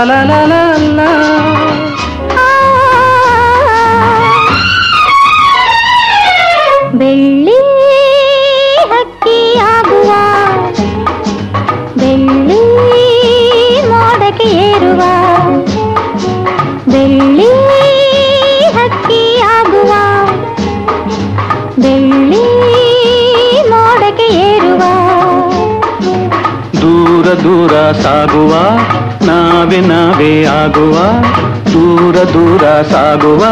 ಲ ಲ ಲ ಲ. ಬೆಳ್ಳಿ ಹಕ್ಕಿಯಾಗುವ ಬೆಳ್ಳಿ ಮೋಡಕ್ಕೆ ಏರುವ ಬೆಳ್ಳಿ ದೂರ ದೂರ ಸಾಗುವ ನಾವೇ ನಾವೇ ಆಗುವ ದೂರ ದೂರ ಸಾಗುವ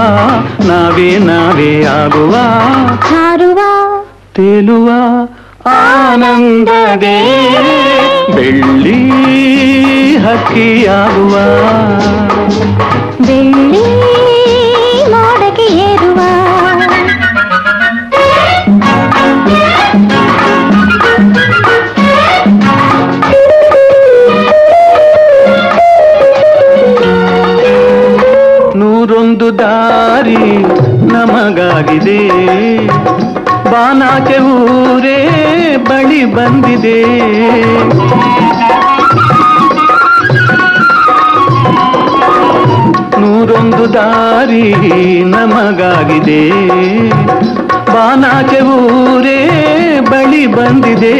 ನಾವೇ ನಾವೇ ಆಗುವ. ಹಾರುವ ತೇಲುವ ಆನಂದದೇ ಬೆಳ್ಳಿ ಹಕ್ಕಿಯಾಗುವ. ಬೆಳ್ಳಿ ದಾರಿ ನಮಗಾಗಿದೆ. ಬಾನಾಕೆ ಊರೇ ಬಳಿ ಬಂದಿದೆ. ನೂರೊಂದು ದಾರಿ ನಮಗಾಗಿದೆ. ಬಾನಾಕೆ ಊರೇ ಬಳಿ ಬಂದಿದೆ.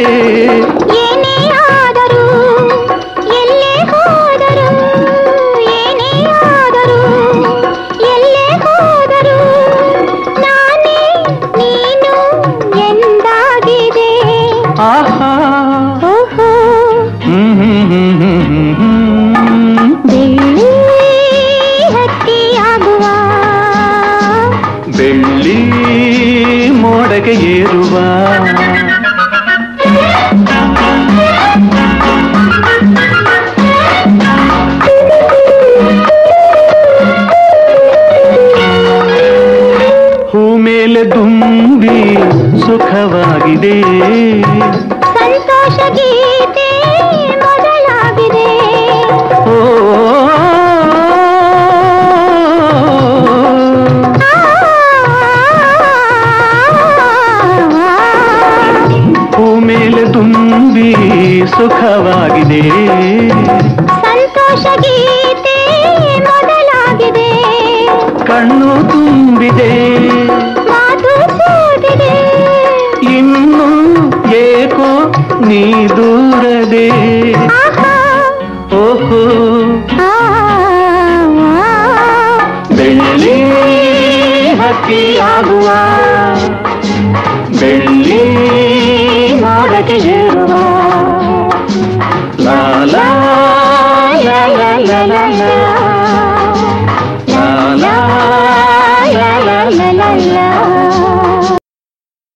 ಮೋಡಗೆ ಏರುವ? ಹೂ ಮೇಲೆ ದುಂಬಿ ಸುಖವಾಗಿದೆ. ಸಂತೋಷ ಗೀತೆ ಸುಖವಾಗಿದೆ. ಸಂತೋಷ ಗೀತೆ ಮೊದಲಾಗಿದೆ. ಕಣ್ಣು ತುಂಬಿದೆ. ಇನ್ನು ಏಕೋ ನೀ ದೂರದೆ. ಓಹೋ. ಬೆಳ್ಳಿ ಹಕ್ಕಿಯಾಗುವ. ಬೆಳ್ಳಿ ಮೋಡಕ್ಕೆ